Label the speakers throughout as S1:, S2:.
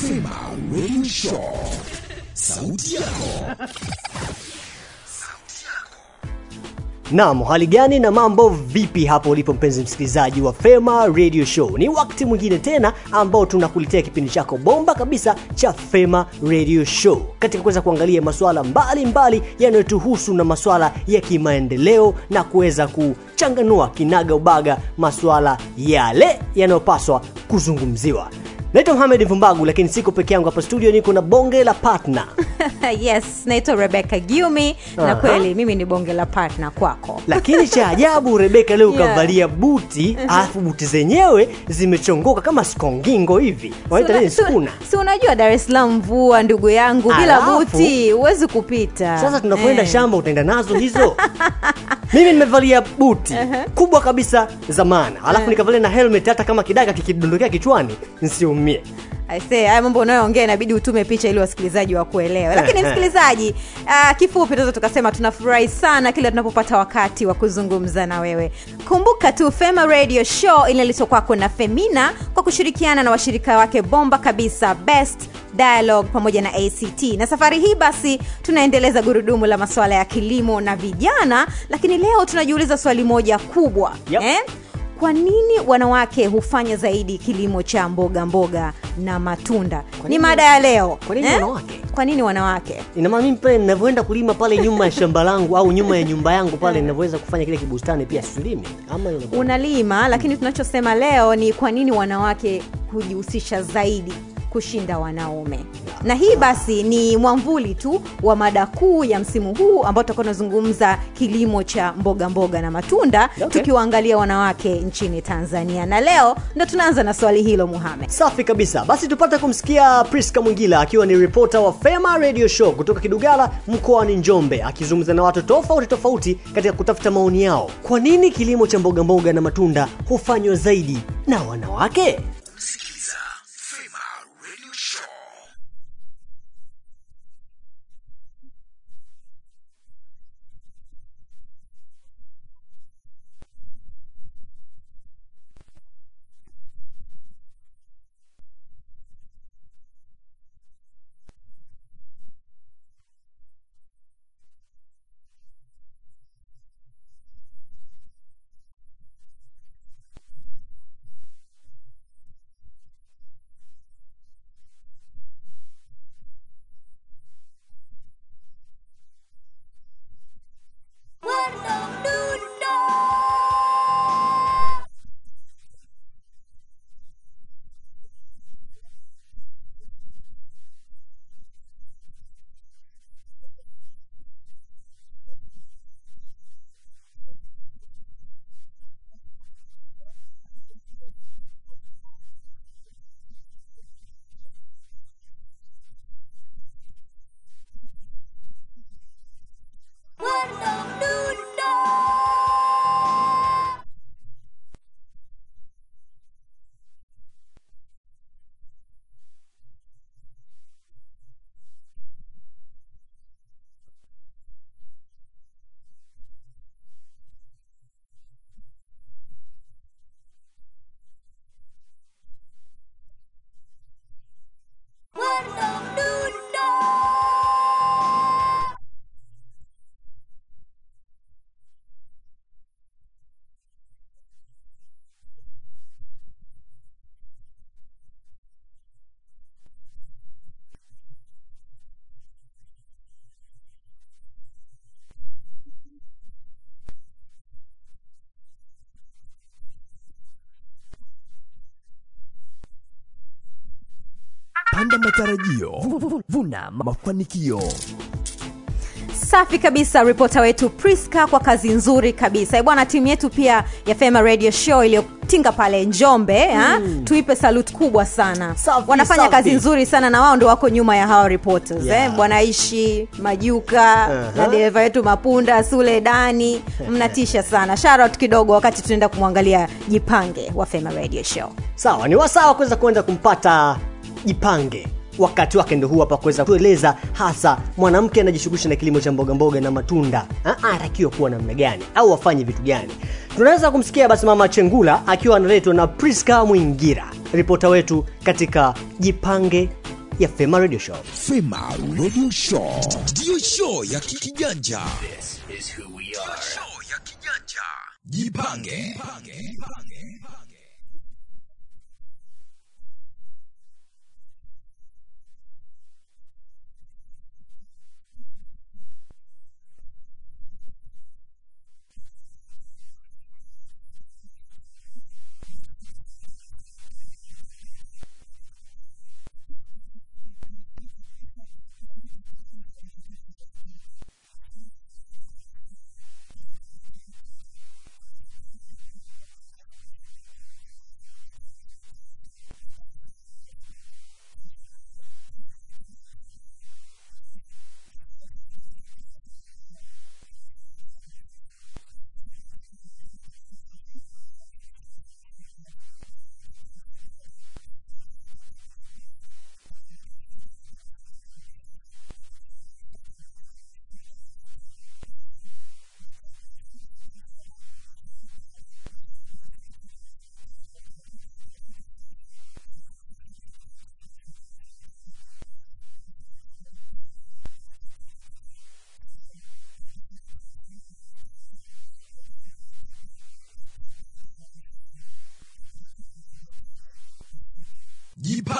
S1: Fema Radio Show. Sauti yako.
S2: Naam, hali gani na mambo vipi hapo ulipo mpenzi msikilizaji wa Fema Radio Show? Ni wakati mwingine tena ambao tunakuletea kipindi chako bomba kabisa cha Fema Radio Show katika kuweza kuangalia masuala mbalimbali yanayotuhusu na masuala ya kimaendeleo na kuweza kuchanganua kinaga ubaga masuala yale yanayopaswa kuzungumziwa. Naitwa Mohamed Vumbagu, lakini siko peke yangu hapa studio, niko na bonge la partner.
S3: Yes naitwa rebecca giumi
S2: uh -huh.
S3: na kweli mimi ni bonge la partner kwako.
S2: Lakini cha ajabu Rebecca leo ukavalia Yeah. buti alafu buti zenyewe zimechongoka kama skongingo hivi. Wanaita nini? skuna
S3: si unajua dar es salaam mvua ndugu yangu bila buti huwezi kupita.
S2: Sasa tunapoenda
S3: Eh.
S2: shamba utaenda nazo hizo? Mimi nimevalia buti uh -huh. kubwa kabisa za maana. Alafu nikavalia na helmet hata kama kidaka kikidondokea kichwani nsiumie
S3: Aisee, haya mambo unayoongea inabidi utume picha ili wasikilizaji wakuelewe. Lakini msikilizaji uh, kifupi tunaweza tukasema tunafurahi sana kila tunapopata wakati wa kuzungumza na wewe. Kumbuka tu fema radio show inaletwa kwako na femina kwa kushirikiana na washirika wake bomba kabisa best dialogue pamoja na act na safari hii basi tunaendeleza gurudumu la masuala ya kilimo na vijana lakini leo tunajiuliza swali moja kubwa.
S2: Yep.
S3: eh? Kwa nini wanawake hufanya zaidi kilimo cha mboga mboga na matunda? Ni mada ya leo
S2: kwa nini wanawake?
S3: kwa nini wanawake?
S2: Inamaana mimi pale ninavyoenda kulima pale nyuma ya shamba langu au nyuma ya nyumba yangu pale ninavyoweza kufanya kile kibustani pia silimi. Ama
S3: unalima lakini tunachosema leo ni kwa nini wanawake hujihusisha zaidi kushinda wanaume. Na hii basi ni mwamvuli tu wa mada kuu ya msimu huu ambao tutakuwa tunazungumza kilimo cha mboga mboga na matunda
S2: Okay.
S3: tukiwaangalia wanawake nchini tanzania. Na leo ndo tunaanza na swali hilo muhamed
S2: safi kabisa. Basi tupate kumsikia priska mwingila akiwa ni ripota wa fema radio show kutoka kidugala mkoani njombe akizungumza na watu tofauti tofauti katika kutafuta maoni yao. Kwa nini kilimo cha mboga mboga na matunda hufanywa zaidi na wanawake
S1: matarajio, vuna mafanikio.
S3: safi kabisa ripota wetu priska kwa kazi nzuri kabisa Eh, bwana timu yetu pia ya fema radio show iliyotinga pale njombe mm. tuipe salut kubwa sana
S2: Safi,
S3: wanafanya
S2: safi.
S3: kazi nzuri sana na wao ndo wako nyuma ya hawa reporters
S2: Yeah.
S3: eh, bwana ishi majuka
S2: Uh-huh.
S3: na dereva wetu mapunda sule dani mnatisha sana shout kidogo wakati tunaenda kumwangalia jipange wa fema radio show
S2: sawa ni wasawa kuweza kuenda kumpata jipange wakati wake ndo huu hapa kuweza kueleza hasa mwanamke anajishughulisha na kilimo cha mboga mboga na matunda anatakiwa kuwa namna gani au afanye vitu gani tunaweza kumsikia basi mama chengula akiwa analetwa na priska mwingira ripota wetu katika jipange ya Fema Radio Show.
S1: Fema Radio Show ndiyo show ya kijanja. Show ya kijanja. Jipange. Jipange. Jipange.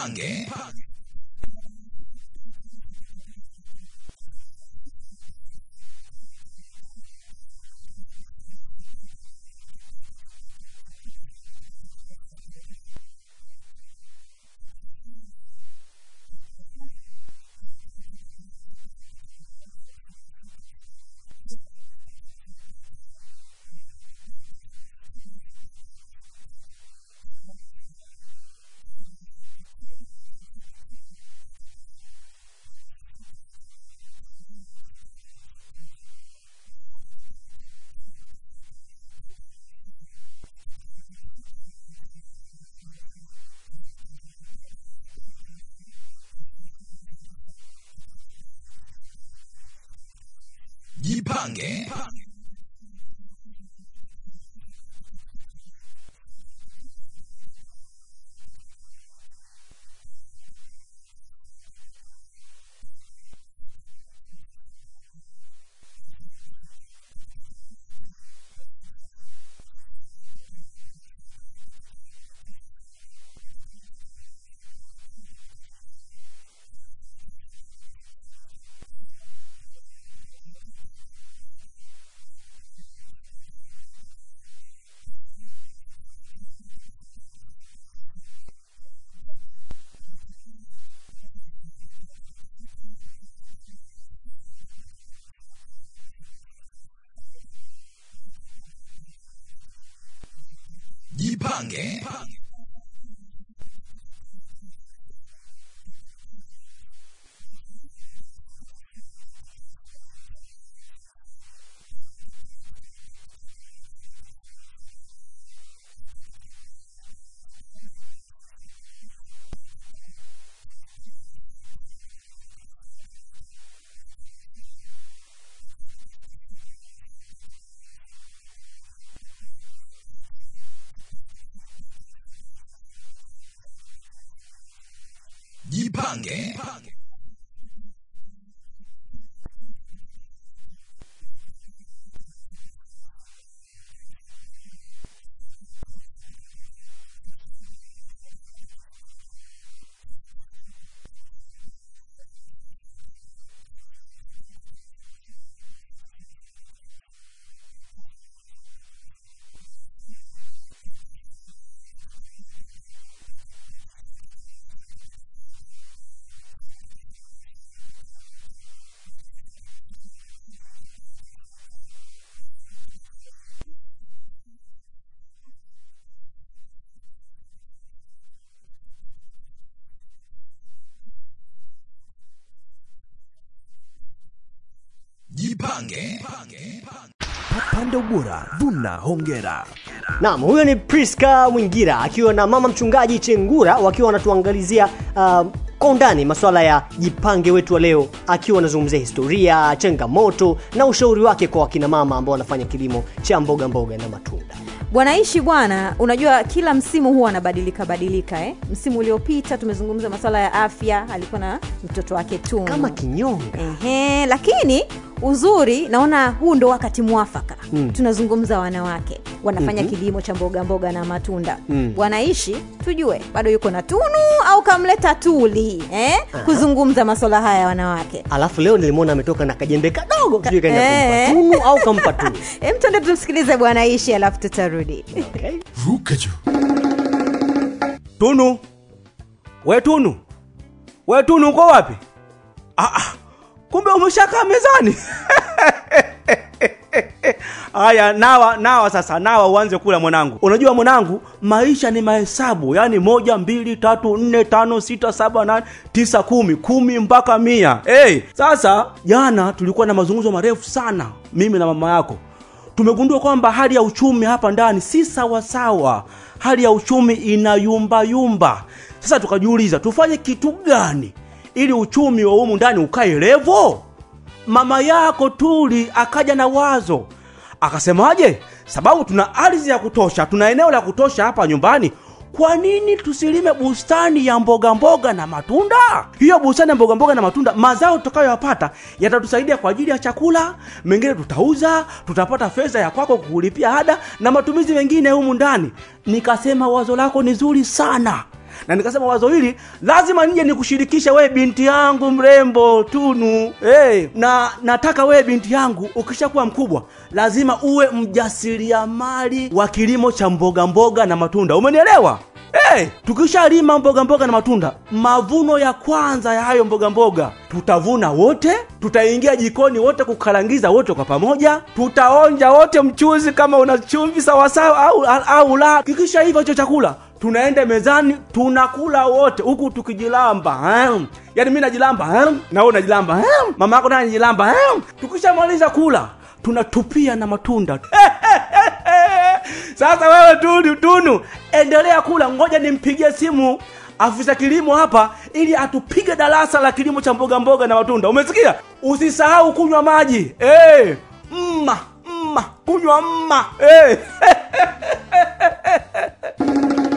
S1: Pange. 팡게. Jipange. Jipange.
S4: Jipange. Ubora, vuna hongera.
S2: Naam, huyo ni Priska Mwingira akiwa na mama mchungaji Chengura wakiwa wanatuangalizia uh, kwa undani masuala ya jipange wetu wa leo, akiwa anazungumzia historia, changamoto na ushauri wake kwa wakina mama ambao wanafanya kilimo cha mboga mboga na matunda.
S3: bwana ishi bwana unajua kila msimu huwa anabadilika badilika eh? msimu uliopita tumezungumza masuala ya afya alikuwa na mtoto wake tu
S2: Kama kinyonga.
S3: Ehe, lakini uzuri naona huu ndo wakati mwafaka mm. tunazungumza wanawake wanafanya mm-hmm. kilimo cha mboga mboga na matunda mm. wanaishi tujue bado yuko na tunu au kamleta tuli eh? kuzungumza maswala haya ya wanawake
S2: Alafu leo nilimwona ametoka na kajembe kadogo, Ka-
S3: Eh.
S2: tunu au kampa tunu.
S3: Em, twende tumsikilize bwana ishi alafu tutarudi
S2: Okay.
S1: ruka juu
S4: Tunu, we Tunu, we Tunu, uko wapi? Ah, ah, kumbe umeshakaa mezani. Haya, nawa nawa sasa, nawa uanze kula mwanangu. Unajua mwanangu, maisha ni mahesabu, yaani moja, mbili, tatu, nne, tano, sita, saba, nane, tisa, kumi, kumi mpaka mia. Hey, sasa jana tulikuwa na mazungumzo marefu sana, mimi na mama yako tumegundua kwamba hali ya uchumi hapa ndani si sawasawa hali ya uchumi inayumbayumba sasa tukajiuliza tufanye kitu gani ili uchumi wa humu ndani ukae levo? Mama yako tuli akaja na wazo. Akasemaje? Sababu tuna ardhi ya kutosha tuna eneo la kutosha hapa nyumbani. Kwa nini tusilime bustani ya mboga mboga na matunda? Hiyo bustani ya mboga mboga na matunda mazao tutakayoyapata yatatusaidia kwa ajili ya chakula mengine tutauza tutapata fedha ya kwako kukulipia ada na matumizi mengine humu ndani. Nikasema wazo lako ni zuri sana na nikasema wazo hili lazima nije nikushirikisha wewe binti yangu mrembo tunu. Hey, na nataka wewe binti yangu ukishakuwa mkubwa lazima uwe mjasiriamali wa kilimo cha mboga mboga na matunda. Umenielewa? Hey, tukishalima mboga mboga na matunda mavuno ya kwanza ya hayo mboga mboga tutavuna wote tutaingia jikoni wote kukarangiza wote kwa pamoja tutaonja wote mchuzi kama una chumvi sawasawa au, au la. Kikisha hivyo chakula tunaenda mezani tunakula wote huku tukijilamba eh? yaani mi najilamba eh? na wewe unajilamba eh? mama yako naye anajilamba eh? tukishamaliza kula tunatupia na matunda sasa wewe tunu tunu endelea kula ngoja nimpigie simu afisa kilimo hapa ili atupige darasa la kilimo cha mboga mboga na matunda umesikia usisahau kunywa maji hey, mma mma kunywa mma hey.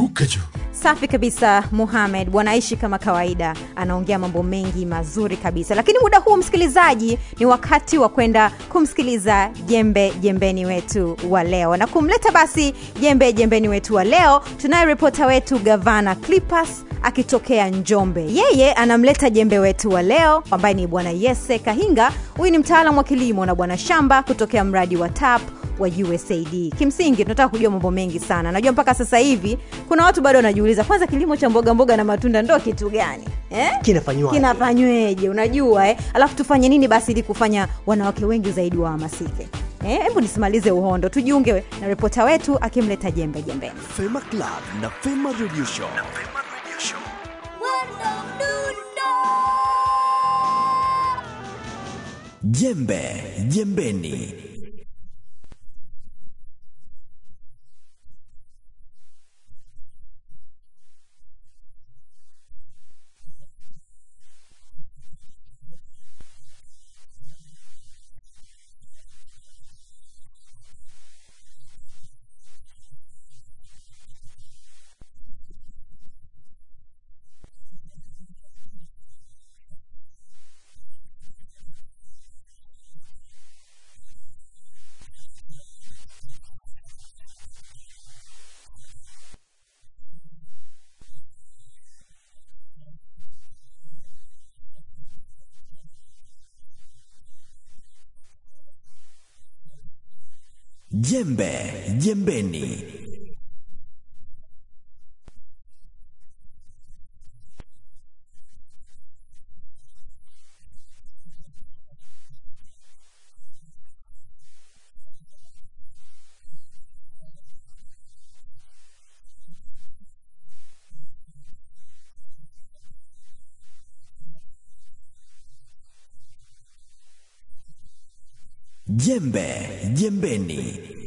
S1: ruka juu.
S3: Safi kabisa muhamed bwanaishi kama kawaida. Anaongea mambo mengi mazuri kabisa. Lakini muda huu msikilizaji ni wakati wa kwenda kumsikiliza jembe jembeni wetu wa leo. Na kumleta basi jembe jembeni wetu wa leo tunaye ripota wetu gavana clipas akitokea njombe. Yeye anamleta jembe wetu wa leo ambaye ni bwana yese kahinga. Huyu ni mtaalamu wa kilimo na bwana shamba kutokea mradi wa tap wa usaid kimsingi tunataka kujua mambo mengi sana najua mpaka sasa hivi kuna watu bado wanajiuliza kwanza kilimo cha mboga mboga na matunda ndo kitu gani eh?
S2: Kinafanywaje?
S3: kinafanyweje unajua eh? alafu tufanye nini basi ili kufanya wanawake wengi zaidi wahamasike Eh, hebu nisimalize uhondo tujiunge na ripota wetu akimleta jembe jembeni
S1: Fema Club na Fema Radio Show. Jembe jembeni. Jembe jembeni. Jembe jembeni.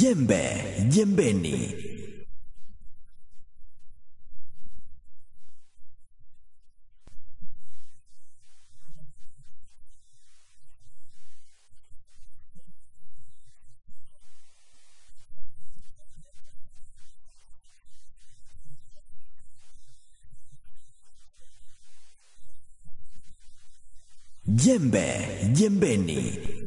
S1: Jembe jembeni. Jembe jembeni.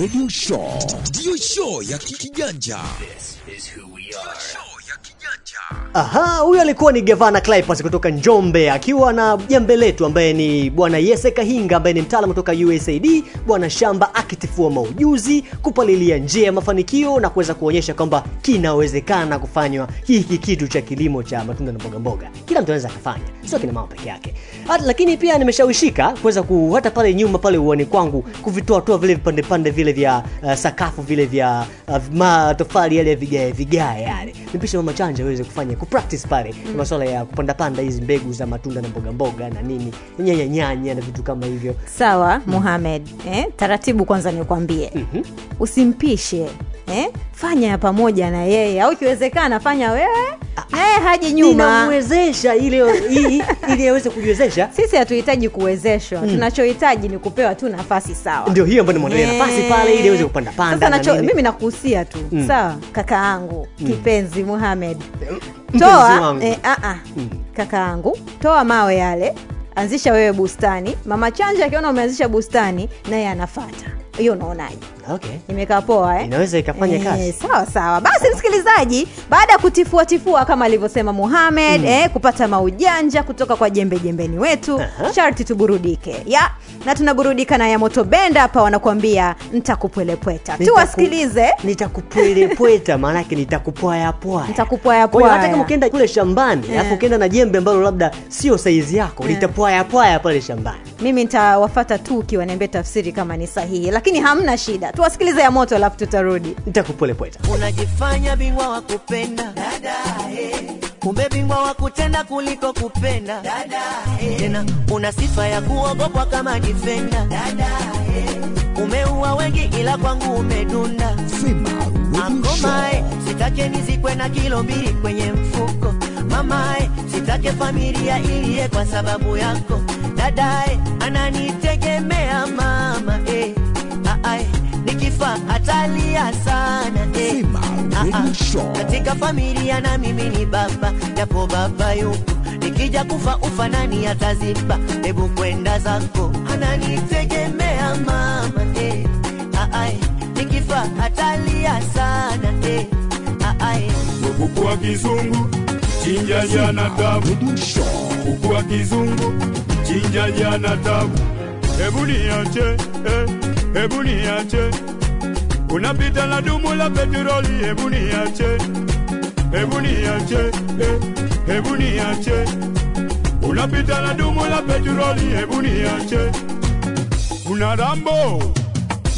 S1: Radio Show ndiyo show ya kikijanja.
S2: Aha, huyo alikuwa ni Gavana Clipers kutoka Njombe akiwa na jembe letu ambaye ni bwana Yese Kahinga ambaye ni mtaalamu kutoka USAID, bwana Shamba akitifua maujuzi, kupalilia njia ya mafanikio na kuweza kuonyesha kwamba kinawezekana kufanywa hiki kitu cha kilimo cha matunda na mboga mboga. Kila mtu anaweza akafanya, sio kina mama peke yake. Hata, lakini pia nimeshawishika kuweza ku hata pale nyuma pale uani kwangu kuvitoa toa vile vipande pande vile vya uh, sakafu vile vya uh, matofali yale ya vigae vigae yale. Nipishe mama chanja aweze kufanya ku practice pale mm. masuala ya kupanda panda hizi mbegu za matunda na mboga mboga na nini nyanya nyanya na vitu kama hivyo
S3: sawa mm. muhamed eh, taratibu kwanza nikwambie
S2: Mhm.
S3: usimpishe eh, fanya ya pamoja na yeye au ikiwezekana fanya wewe naye haji nyuma
S2: ninamwezesha ili ili- ili aweze kujiwezesha
S3: sisi hatuhitaji kuwezeshwa mm. tunachohitaji ni kupewa tu nafasi sawa
S2: ndio hiyo ambayo
S3: yeah.
S2: nafasi pale ili aweze kupanda panda na
S3: nacho, mimi nakuhusia tu
S2: Mm.
S3: sawa kaka yangu mm. kipenzi muhamed
S2: Mpenzi
S3: toa eh, a -a. kaka yangu toa mawe yale anzisha wewe bustani. Mama chanja akiona umeanzisha bustani naye anafata hiyo unaonaje?
S2: Okay.
S3: Imekaa poa eh?
S2: inaweza ikafanya e, kazi.
S3: sawa sawa. Basi msikilizaji baada ya kutifuatifua kama alivyosema muhamed eh, kupata maujanja kutoka kwa jembe jembeni wetu
S2: uh-huh.
S3: sharti tuburudike. Ya na tunaburudika na ya moto benda hapa wanakuambia ntakupwelepweta
S2: Nita
S3: tuwasikilize.
S2: Nitakupwelepweta maanake nitakupwayapwaya
S3: Nitakupwaya
S2: Kwa hiyo hata kama ukienda kule shambani
S3: alafu
S2: alafu ukienda na jembe ambalo labda sio saizi yako
S3: yeah.
S2: litapwayapwaya pale shambani.
S3: Mimi nitawafata tu ukiwaniambia tafsiri kama ni sahihi. Lakini hamna shida. Tuwasikilize ya moto alafu tutarudi.
S2: Nitakupolepweta.
S5: Unajifanya bingwa wa kupenda. Dada kumbe bingwa wa kutenda kuliko kupenda. Dada tena una sifa ya kuogopwa kama difenda dada umeua wengi ila kwangu umedunda. Akomae sitake nizikwe na kilo mbili kwenye mfuko. Mamae sitake familia iliye kwa sababu yako. Dadae ananitegemea mama Aae, nikifa atalia sana eh. Ah, ah.
S1: Show.
S5: katika familia na mimi ni baba japo baba yupo nikija kufa ufa nani ataziba hebu kwenda zako ananitegemea mama eh. Ai, nikifa atalia sana eh. Ai,
S6: kuku wa kizungu chinja jana tabu kuku wa kizungu chinja jana tabu hebu niache eh, hebu niache unapita na dumu la petroli hebu niache hebu niache eh, hebu niache unapita na dumu la petroli hebu niache una rambo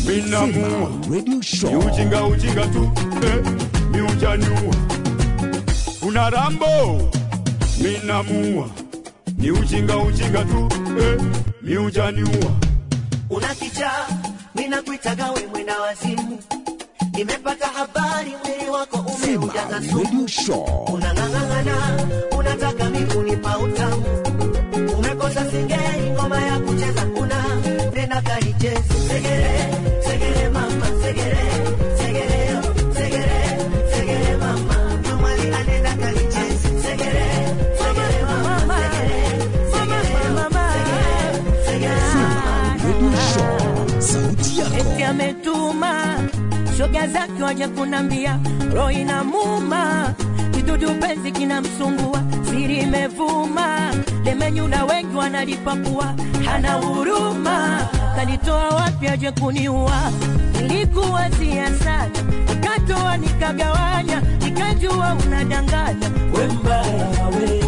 S6: minamua
S1: Fema Radio
S6: ni
S1: Show.
S6: ujinga ujinga tu eh, ni ujanyua una rambo minamua ni ujinga ujinga tu eh, ni ujanyua
S5: una kichaa minakuitaga we mwenda wazimu nimepata habari mwili wako umeujaza sumu. Unang'ang'ana unataka mikunipa utamu. Umekosa singeli ngoma ya kucheza kuna. Nenda kalichezi segere segere
S7: ametuma shoga zake waje kunambia roho inamuma. Kidudu penzi kinamsumbua siri imevuma. Lemenyu na wengi wanalipakua hana huruma. Kanitoa wapi aje kuniua? Nilikuwa sana nikatoa nikagawanya nikajua unadanganya. We mbaya we.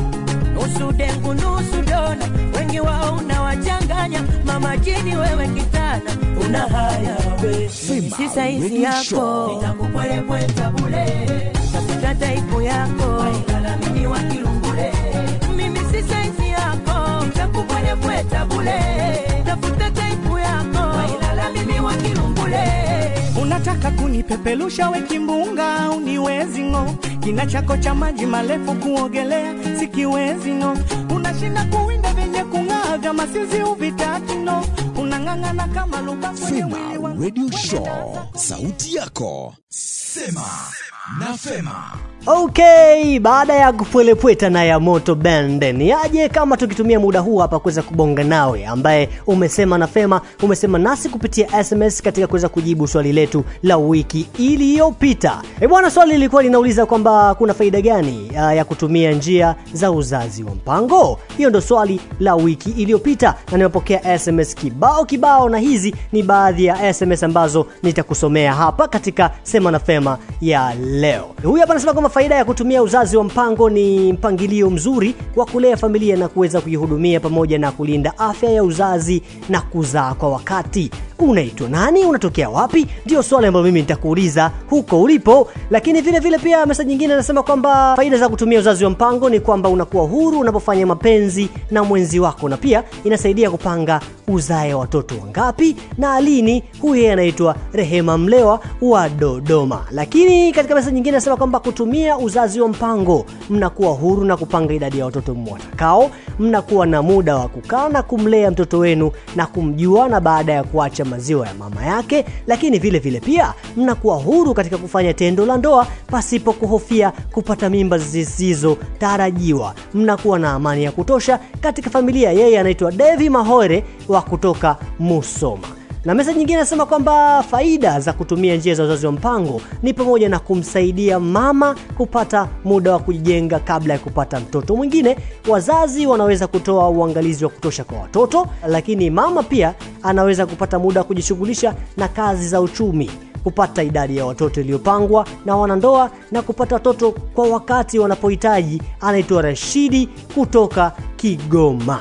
S7: Nusu dengu nusu dona wengi wao unawachanganya mama jini wewe kitana una haya we. Si saizi yako.
S1: Show.
S7: nitakupwelepweta bule tafuta taipu yako. Wailalamini wa kilungule mimi si saizi yako. Nitakupwelepweta bule tafuta taipu yako. Wailalamini wa kilungule
S8: unataka kunipepelusha we kimbunga uniwezi ng'o? Kina chako cha maji marefu kuogelea sikiwezi ng'o? Unashinda kuwinda vyenye kung'aa vya masizi uvitati no
S1: Fema. Radio Show, sauti yako. Sema na Fema.
S2: Okay, baada ya kupwelepweta na ya moto bende, ni aje kama tukitumia muda huu hapa kuweza kubonga nawe ambaye umesema na Fema, umesema nasi kupitia SMS katika kuweza kujibu swali letu la wiki iliyopita. E bwana, swali lilikuwa linauliza kwamba kuna faida gani uh, ya kutumia njia za uzazi wa mpango. Hiyo ndo swali la wiki iliyopita, na nimepokea SMS kibao kibao, na hizi ni baadhi ya SMS ambazo nitakusomea hapa katika Sema na Fema ya leo. Huyu hapa anasema kwamba faida ya kutumia uzazi wa mpango ni mpangilio mzuri wa kulea familia na kuweza kuihudumia pamoja na kulinda afya ya uzazi na kuzaa kwa wakati. Unaitwa nani? Unatokea wapi? Ndio swali ambalo mimi nitakuuliza huko ulipo. Lakini vile vile pia message nyingine anasema kwamba faida za kutumia uzazi wa mpango ni kwamba unakuwa huru unapofanya mapenzi na mwenzi wako, na pia inasaidia kupanga uzae watoto wangapi na alini Huyu yeye anaitwa Rehema Mlewa wa Dodoma. Lakini katika message nyingine anasema kwamba kutumia uzazi wa mpango mnakuwa huru na kupanga idadi ya watoto mwatakao, mnakuwa na muda wa kukaa na kumlea mtoto wenu na kumjua na baada ya kuacha maziwa ya mama yake, lakini vile vile pia mnakuwa huru katika kufanya tendo la ndoa pasipo kuhofia kupata mimba zisizotarajiwa. Mnakuwa na amani ya kutosha katika familia. Yeye anaitwa Devi Mahore wa kutoka Musoma na mesa nyingine anasema kwamba faida za kutumia njia za uzazi wa mpango ni pamoja na kumsaidia mama kupata muda wa kujijenga kabla ya kupata mtoto mwingine. Wazazi wanaweza kutoa uangalizi wa kutosha kwa watoto, lakini mama pia anaweza kupata muda wa kujishughulisha na kazi za uchumi kupata idadi ya watoto iliyopangwa na wanandoa na kupata watoto kwa wakati wanapohitaji. Anaitwa Rashidi kutoka Kigoma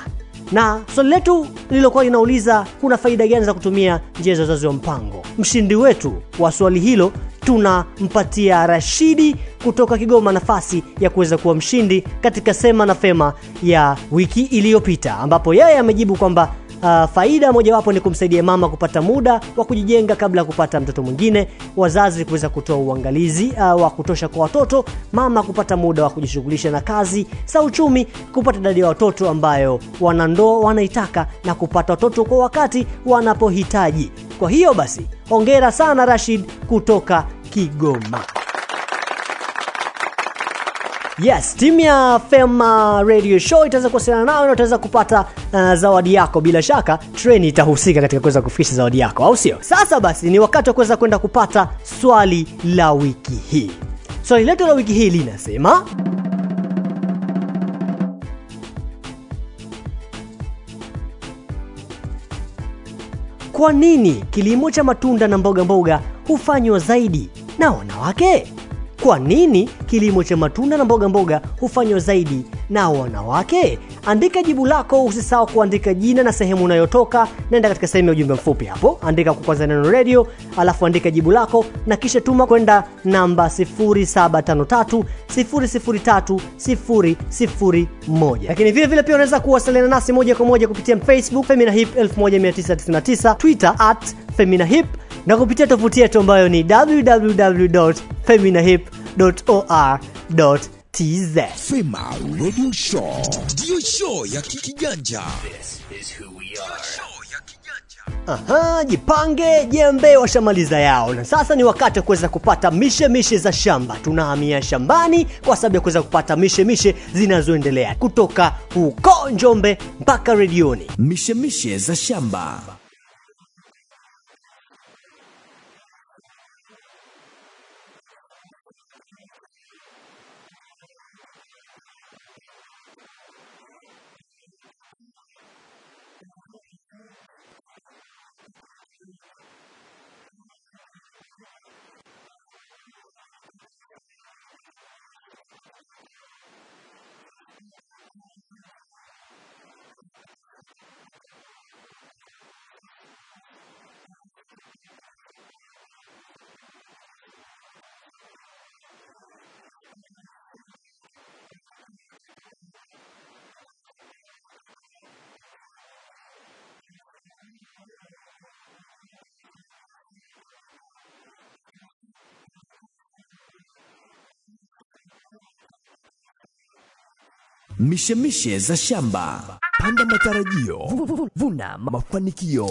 S2: na swali letu lililokuwa linauliza kuna faida gani za kutumia njia za uzazi wa mpango. Mshindi wetu wa swali hilo tunampatia Rashidi kutoka Kigoma nafasi ya kuweza kuwa mshindi katika Sema na Fema ya wiki iliyopita, ambapo yeye amejibu kwamba Uh, faida mojawapo ni kumsaidia mama kupata muda wa kujijenga kabla ya kupata mtoto mwingine, wazazi kuweza kutoa uangalizi uh, wa kutosha kwa watoto, mama kupata muda wa kujishughulisha na kazi za uchumi, kupata idadi ya watoto ambayo wanandoa wanaitaka na kupata watoto kwa wakati wanapohitaji. Kwa hiyo basi, hongera sana Rashid kutoka Kigoma. Yes, timu ya Fema Radio Show itaweza kuwasiliana nawe na utaweza kupata uh, zawadi yako. Bila shaka treni itahusika katika kuweza kufikisha zawadi yako, au sio? Sasa basi ni wakati wa kuweza kwenda kupata swali la wiki hii. Swali letu la wiki hii linasema Kwa nini kilimo cha matunda na mboga mboga hufanywa zaidi na wanawake? Kwa nini kilimo cha matunda na mboga mboga hufanywa zaidi na wanawake? Andika jibu lako, usisahau kuandika jina na sehemu unayotoka. Naenda katika sehemu ya ujumbe mfupi hapo, andika kwa kwanza neno redio, alafu andika jibu lako na kisha tuma kwenda namba 0753 003 001. Lakini vile vile pia unaweza kuwasiliana nasi moja kwa moja kupitia Facebook Femina Hip 1999, Twitter at na kupitia tovuti yetu ambayo ni www.feminahip.or.tz.
S1: Fema Radio Show ndiyo show ya kikiganja.
S2: Aha, jipange, jembe washamaliza yao, na sasa ni wakati wa kuweza kupata mishe mishe za shamba. Tunahamia shambani kwa sababu ya kuweza kupata mishe mishe zinazoendelea kutoka huko Njombe mpaka redioni.
S1: Mishe mishe za shamba. Mishemishe za shamba. Panda matarajio. Vu- vu- vuna mafanikio.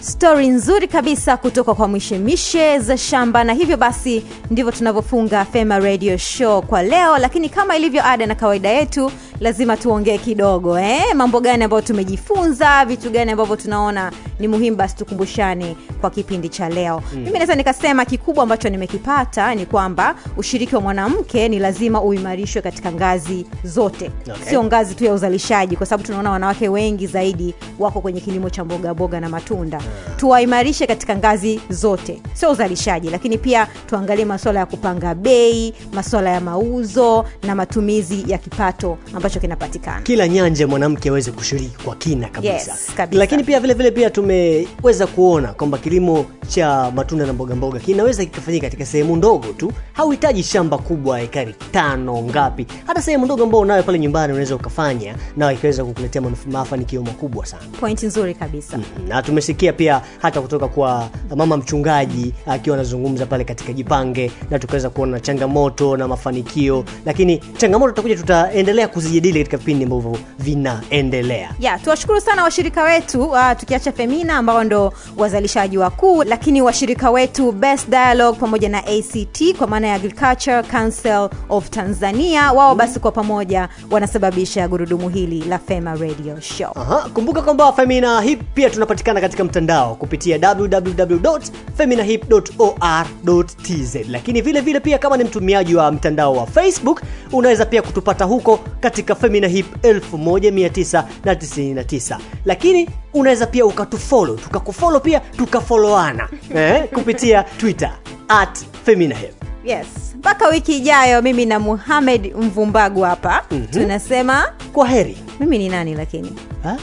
S3: Stori nzuri kabisa kutoka kwa mishemishe za shamba. Na hivyo basi ndivyo tunavyofunga fema radio show kwa leo. Lakini kama ilivyo ada na kawaida yetu lazima tuongee kidogo eh? mambo gani ambayo tumejifunza? Vitu gani ambavyo tunaona ni muhimu basi tukumbushane kwa kipindi cha leo mm. mimi naweza nikasema kikubwa ambacho nimekipata ni kwamba ushiriki wa mwanamke ni lazima uimarishwe katika ngazi zote
S2: Okay.
S3: sio ngazi tu ya uzalishaji kwa sababu tunaona wanawake wengi zaidi wako kwenye kilimo cha mboga mboga na matunda yeah. tuwaimarishe katika ngazi zote sio uzalishaji lakini pia tuangalie masuala ya kupanga bei masuala ya mauzo na matumizi ya kipato ambacho kinapatikana
S2: kila nyanja mwanamke aweze kushiriki kwa kina kabisa.
S3: Yes, kabisa.
S2: lakini pia vile vile pia tumeweza kuona kwamba kilimo cha matunda na mboga mboga kinaweza kikafanyika katika sehemu ndogo tu. Hauhitaji shamba kubwa ekari tano ngapi. Hata sehemu ndogo ambao unayo pale nyumbani unaweza ukafanya na ikaweza kukuletea mafanikio makubwa sana.
S3: Point nzuri kabisa.
S2: Na tumesikia pia hata kutoka kwa mama mchungaji akiwa anazungumza pale katika jipange na tukaweza kuona changamoto na mafanikio. Lakini changamoto tutakuja tutaendelea kuzijadili katika vipindi ambavyo vinaendelea.
S3: Ya tuwashukuru sana washirika wetu uh, tukiacha femina ambao ndo wazalishaji wakuu lakini washirika wetu best dialogue pamoja na act kwa maana ya agriculture council of tanzania wao basi kwa pamoja wanasababisha gurudumu hili la fema radio show.
S2: Aha, kumbuka kwamba femina hip pia tunapatikana katika mtandao kupitia www.feminahip.or.tz lakini vile vile pia kama ni mtumiaji wa mtandao wa facebook unaweza pia kutupata huko katika femina hip 1999 lakini unaweza pia ukatufolo tukakufolo pia tukafoloana eh, kupitia twitter at feminahep.
S3: Yes. Mpaka wiki ijayo mimi na muhamed mvumbagu hapa. Mm-hmm. tunasema
S2: kwa heri.
S3: mimi ni nani lakini?
S2: Ha?